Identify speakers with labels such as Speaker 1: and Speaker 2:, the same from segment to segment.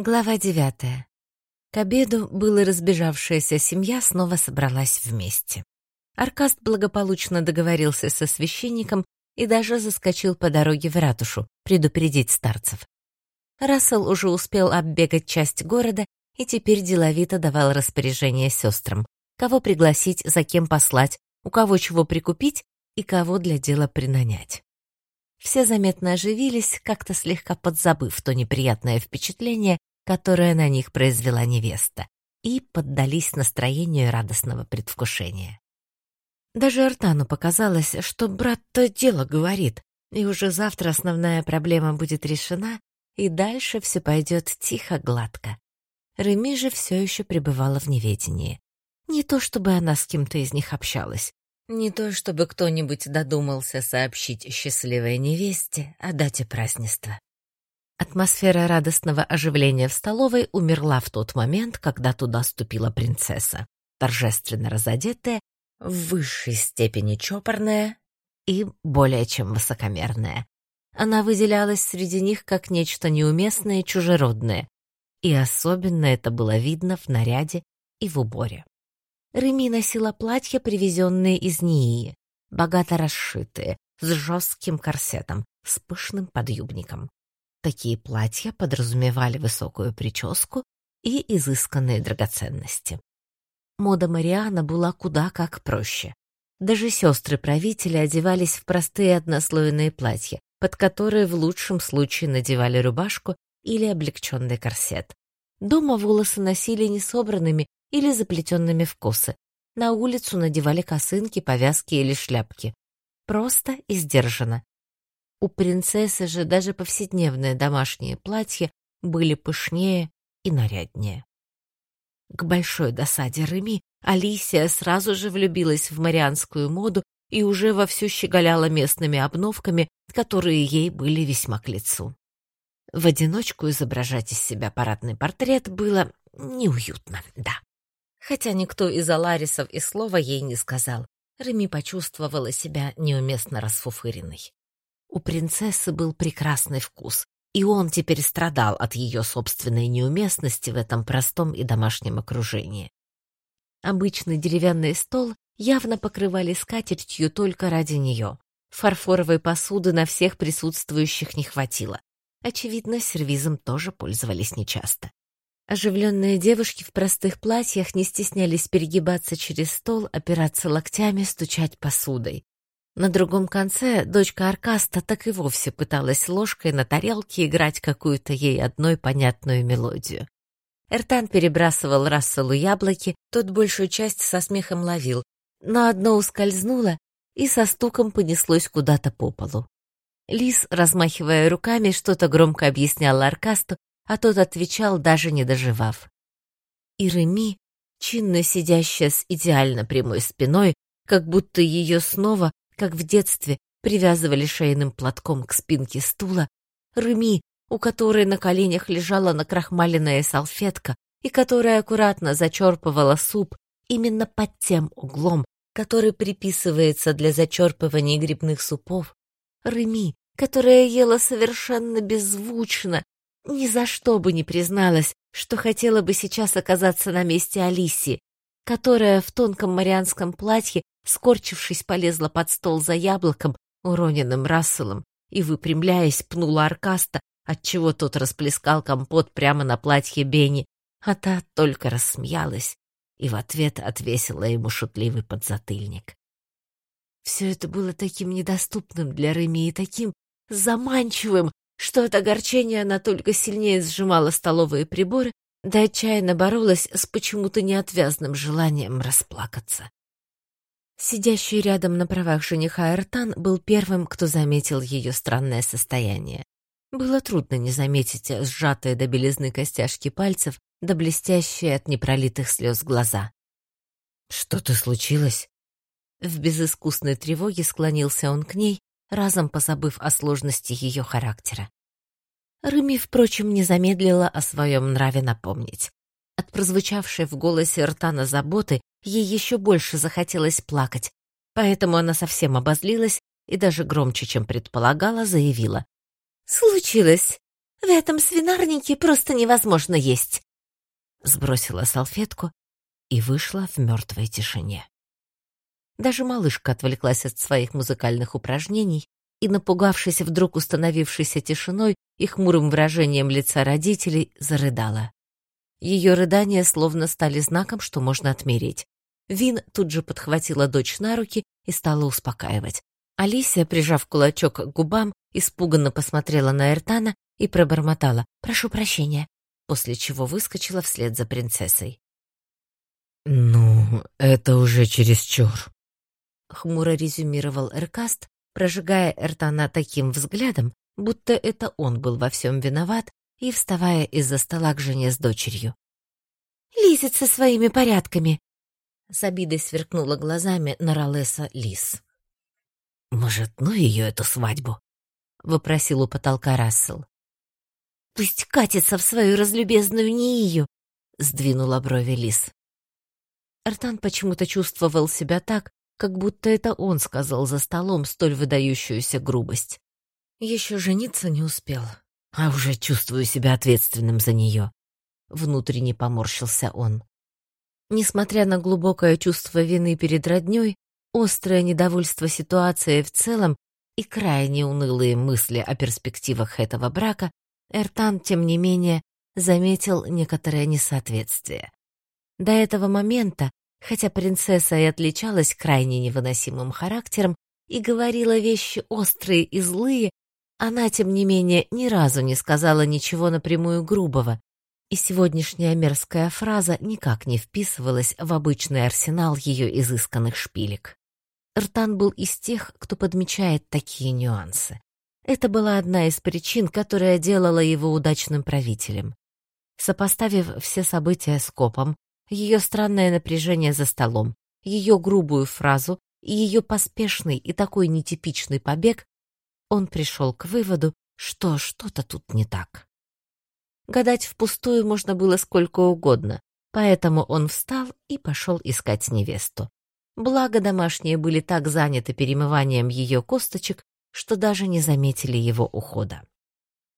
Speaker 1: Глава девятая. К обеду была разбежавшаяся семья снова собралась вместе. Аркаст благополучно договорился со священником и даже заскочил по дороге в ратушу, предупредить старцев. Рассел уже успел оббегать часть города и теперь деловито давал распоряжение сестрам, кого пригласить, за кем послать, у кого чего прикупить и кого для дела принанять. Все заметно оживились, как-то слегка подзабыв то неприятное впечатление, которое на них произвела невеста, и поддались настроению радостного предвкушения. Даже Артану показалось, что брат то дело говорит, и уже завтра основная проблема будет решена, и дальше все пойдет тихо-гладко. Реми же все еще пребывала в неведении. Не то чтобы она с кем-то из них общалась, не то чтобы кто-нибудь додумался сообщить счастливой невесте о дате празднества. Атмосфера радостного оживления в столовой умерла в тот момент, когда туда ступила принцесса, торжественно разодетая, в высшей степени чопорная и более чем высокомерная. Она выделялась среди них как нечто неуместное и чужеродное, и особенно это было видно в наряде и в уборе. Реми носила платья, привезенные из Нии, богато расшитые, с жестким корсетом, с пышным подъюбником. Такие платья подразумевали высокую прическу и изысканные драгоценности. Мода Мариана была куда как проще. Даже сестры правителя одевались в простые однослойные платья, под которые в лучшем случае надевали рубашку или облегченный корсет. Дома волосы носили несобранными или заплетенными в косы. На улицу надевали косынки, повязки или шляпки. Просто и сдержанно, у принцессы же даже повседневные домашние платья были пышнее и наряднее. К большой досаде Реми Алисия сразу же влюбилась в марианскую моду и уже вовсю щеголяла местными обновками, которые ей были весьма к лицу. В одиночку изображать из себя парадный портрет было неуютно, да. Хотя никто из Аларисов и слова ей не сказал, Реми почувствовала себя неуместно расфуфыренной. У принцессы был прекрасный вкус, и он теперь страдал от ее собственной неуместности в этом простом и домашнем окружении. Обычный деревянный стол явно покрывали скатертью только ради нее. Фарфоровой посуды на всех присутствующих не хватило. Очевидно, сервизом тоже пользовались нечасто. Оживленные девушки в простых платьях не стеснялись перегибаться через стол, опираться локтями, стучать посудой. На другом конце дочка Аркаста так и вовсе пыталась ложкой на тарелке играть какую-то ей одной понятную мелодию. Эртан перебрасывал Расселу яблоки, тот большую часть со смехом ловил, но одно ускользнуло и со стуком понеслось куда-то по полу. Лис, размахивая руками, что-то громко объяснял Аркасту, а тот отвечал, даже не доживав. И Реми, чинно сидящая с идеально прямой спиной, как будто ее снова как в детстве привязывали шейным платком к спинке стула, Реми, у которой на коленях лежала накрахмаленная салфетка и которая аккуратно зачерпывала суп именно под тем углом, который приписывается для зачерпывания грибных супов, Реми, которая ела совершенно беззвучно, ни за что бы не призналась, что хотела бы сейчас оказаться на месте Алисии, которая в тонком марианском платье скорчившись, полезла под стол за яблоком, уроненным Расселом, и, выпрямляясь, пнула Аркаста, отчего тот расплескал компот прямо на платье Бенни, а та только рассмеялась и в ответ отвесила ему шутливый подзатыльник. Все это было таким недоступным для Реми и таким заманчивым, что от огорчения она только сильнее сжимала столовые приборы, да отчаянно боролась с почему-то неотвязным желанием расплакаться. Сидящий рядом на правах жениха Эртан был первым, кто заметил ее странное состояние. Было трудно не заметить сжатые до белизны костяшки пальцев, да блестящие от непролитых слез глаза. «Что-то случилось?» В безыскусной тревоге склонился он к ней, разом позабыв о сложности ее характера. Рыми, впрочем, не замедлила о своем нраве напомнить. От прозвучавшей в голосе Ртана заботы ей еще больше захотелось плакать, поэтому она совсем обозлилась и даже громче, чем предполагала, заявила. «Случилось. В этом свинарнике просто невозможно есть!» Сбросила салфетку и вышла в мертвой тишине. Даже малышка отвлеклась от своих музыкальных упражнений и, напугавшись вдруг установившейся тишиной и хмурым выражением лица родителей, зарыдала. Ее рыдания словно стали знаком, что можно отмереть. Вин тут же подхватила дочь на руки и стала успокаивать. Алисия, прижав кулачок к губам, испуганно посмотрела на Эртана и пробормотала «Прошу прощения», после чего выскочила вслед за принцессой.
Speaker 2: «Ну, это уже чересчур», —
Speaker 1: хмуро резюмировал Эркаст, прожигая Эртана таким взглядом, будто это он был во всем виноват, и вставая из-за стола к жене с дочерью. «Лизет со своими порядками!» С обидой сверкнула глазами на Ролеса Лис.
Speaker 2: «Может, ну ее эту свадьбу?» — вопросил у потолка Рассел.
Speaker 1: «Пусть катится в свою разлюбезную Нию!» — сдвинула брови Лис. Артан почему-то чувствовал себя так, как будто это он сказал за столом столь выдающуюся грубость. Еще жениться не успел, а уже чувствую себя ответственным за нее. Внутренне поморщился он. Несмотря на глубокое чувство вины перед роднёй, острое недовольство ситуацией в целом и крайне унылые мысли о перспективах этого брака, Эртан, тем не менее, заметил некоторое несоответствие. До этого момента Хотя принцесса и отличалась крайне невыносимым характером и говорила вещи острые и злые, она, тем не менее, ни разу не сказала ничего напрямую грубого, и сегодняшняя мерзкая фраза никак не вписывалась в обычный арсенал ее изысканных шпилек. Ртан был из тех, кто подмечает такие нюансы. Это была одна из причин, которая делала его удачным правителем. Сопоставив все события с Копом, ее странное напряжение за столом, ее грубую фразу и ее поспешный и такой нетипичный побег, он пришел к выводу, что что-то тут не так. Гадать впустую можно было сколько угодно, поэтому он встал и пошел искать невесту. Благо домашние были так заняты перемыванием ее косточек, что даже не заметили его ухода.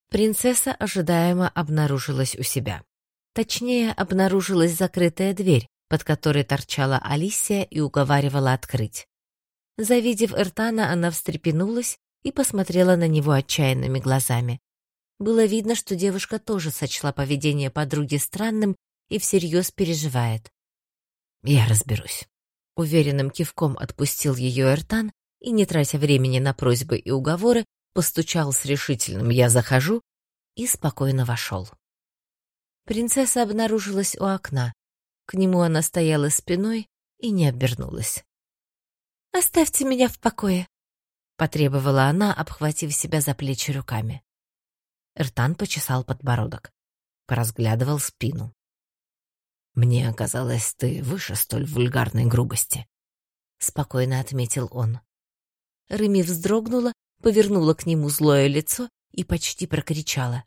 Speaker 1: Принцесса ожидаемо обнаружилась у себя. Точнее, обнаружилась закрытая дверь, под которой торчала Алисия и уговаривала открыть. Завидев Эртана, она встрепенулась и посмотрела на него отчаянными глазами. Было видно, что девушка тоже сочла поведение подруги странным и всерьез переживает. «Я разберусь». Уверенным кивком отпустил ее Эртан и, не тратя времени на просьбы и уговоры, постучал с решительным «я захожу» и спокойно вошел. Принцесса обнаружилась у окна. К нему она стояла спиной и не обернулась. «Оставьте меня в покое», — потребовала она, обхватив себя за плечи руками. Эртан почесал подбородок, поразглядывал спину. «Мне оказалось, ты выше столь вульгарной грубости», — спокойно отметил он. Рыми вздрогнула, повернула к нему злое лицо и почти прокричала.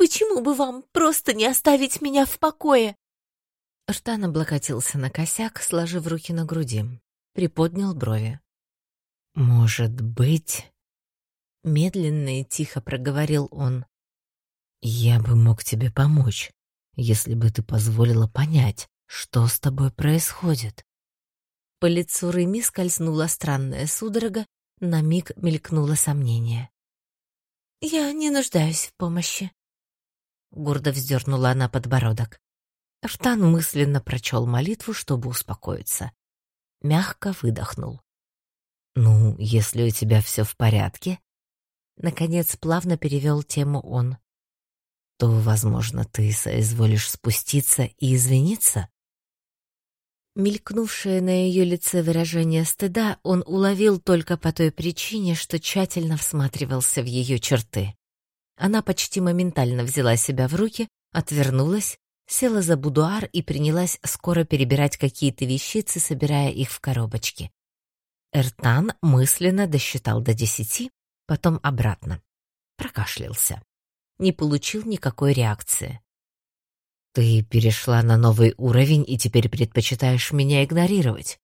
Speaker 1: Почему бы вам просто не оставить меня в покое?» Ртан облокотился на косяк, сложив руки на груди. Приподнял брови. «Может быть...» Медленно и тихо проговорил он. «Я бы мог тебе помочь, если бы ты позволила понять, что с тобой происходит». По лицу Реми скользнула странная судорога, на миг мелькнуло сомнение. «Я не нуждаюсь в помощи», Гордо вздернула она подбородок. Штан мысленно прочел молитву, чтобы успокоиться. Мягко выдохнул. «Ну, если у тебя все в порядке...» Наконец плавно перевел тему он. «То, возможно, ты соизволишь спуститься и извиниться?» Мелькнувшее на ее лице выражение стыда он уловил только по той причине, что тщательно всматривался в ее черты. Она почти моментально взяла себя в руки, отвернулась, села за будуар и принялась скоро перебирать какие-то вещицы, собирая их в коробочки. Эртан мысленно досчитал до десяти, потом обратно. Прокашлялся. Не получил никакой реакции. «Ты перешла на новый уровень и теперь предпочитаешь меня игнорировать?»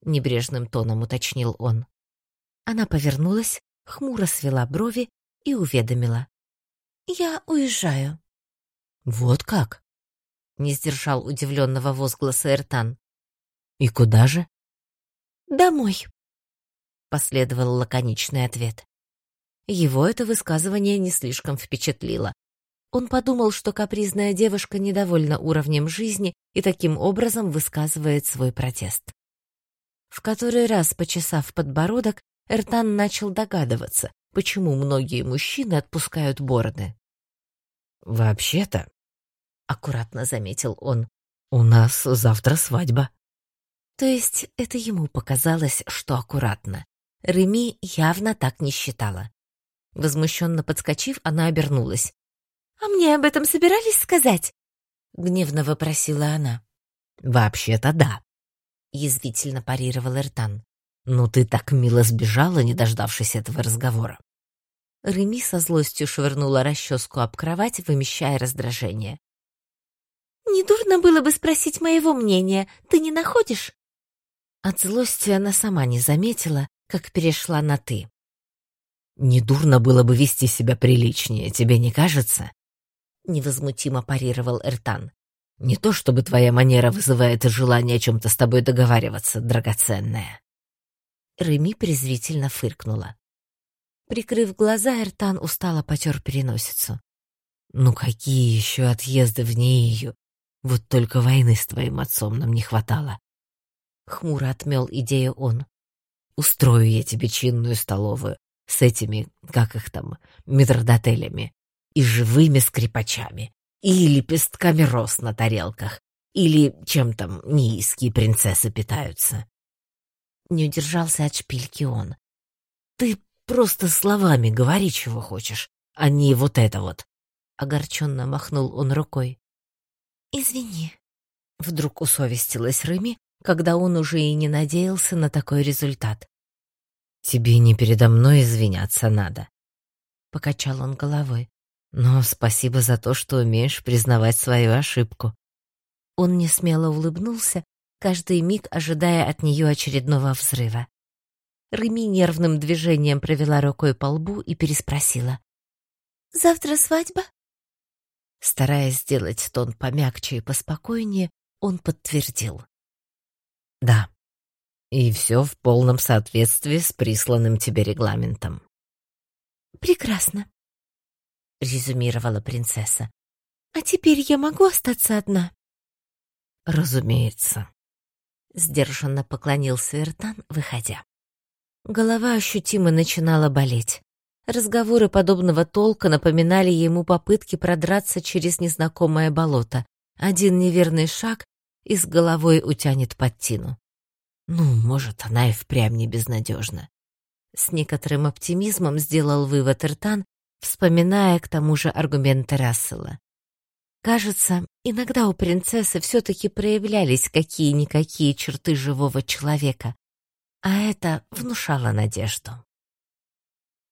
Speaker 1: Небрежным тоном уточнил он. Она повернулась, хмуро свела брови и уведомила. Я уезжаю.
Speaker 2: Вот как? Не сдержал удивленного возгласа Эртан. И куда же?
Speaker 1: Домой.
Speaker 2: Последовал лаконичный ответ. Его это высказывание не слишком впечатлило. Он подумал, что капризная девушка недовольна уровнем жизни и таким образом высказывает свой протест. В который раз, почесав подбородок, Эртан начал догадываться, почему многие мужчины отпускают бороды. «Вообще-то», — аккуратно заметил он, — «у нас завтра свадьба». То есть это ему показалось, что аккуратно. Реми явно так не считала. Возмущенно подскочив, она обернулась.
Speaker 1: «А мне об этом собирались сказать?»
Speaker 2: — гневно вопросила она. «Вообще-то да», — язвительно парировал Эртан. «Ну ты так мило сбежала, не дождавшись этого разговора». Реми со злостью швырнула расческу об кровать, вымещая раздражение.
Speaker 1: «Недурно было бы спросить моего мнения, ты не находишь?»
Speaker 2: От злости она сама не заметила, как перешла на «ты». «Недурно было бы вести себя приличнее, тебе не кажется?» Невозмутимо парировал Эртан. Не то чтобы твоя манера вызывает желание о чем-то с тобой договариваться, драгоценная. Реми презрительно фыркнула. Прикрыв глаза, Эртан устало потер переносицу. «Ну какие еще отъезды в нею? Вот только войны с твоим отцом нам не хватало». Хмуро отмел идею он. «Устрою я тебе чинную столовую с этими, как их там, метрдотелями и живыми скрипачами и лепестками роз на тарелках, или чем там неиские принцессы питаются. Не удержался от шпильки он. Ты просто словами говори, чего хочешь, а не вот это вот. Огорченно махнул он рукой.
Speaker 1: Извини.
Speaker 2: Вдруг усовестилась Рыми, когда он уже и не надеялся на такой результат. «Тебе не передо мной извиняться надо», — покачал он головой. Но спасибо за то, что умеешь признавать свою ошибку. Он несмело улыбнулся, каждый миг ожидая от нее очередного взрыва. Реми нервным движением провела рукой по лбу и переспросила.
Speaker 1: «Завтра свадьба?»
Speaker 2: Стараясь сделать тон помягче и поспокойнее, он подтвердил. «Да, и все в полном соответствии с присланным тебе регламентом».
Speaker 1: «Прекрасно
Speaker 2: резюмировала принцесса.
Speaker 1: А теперь я могу остаться одна?
Speaker 2: Разумеется. Сдержанно поклонился Эртан, выходя. Голова ощутимо начинала болеть. Разговоры подобного толка напоминали ему попытки продраться через незнакомое болото. Один неверный шаг и с головой утянет под тину. Ну, может, она и впрямь не безнадежна. С некоторым оптимизмом сделал вывод Эртан вспоминая к тому же аргументы Рассела. Кажется, иногда у принцессы все-таки проявлялись какие-никакие черты живого человека, а это внушало надежду.